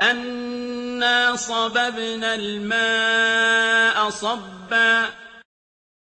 أَنَّا صَبَبْنَا الْمَاءَ صَبًّا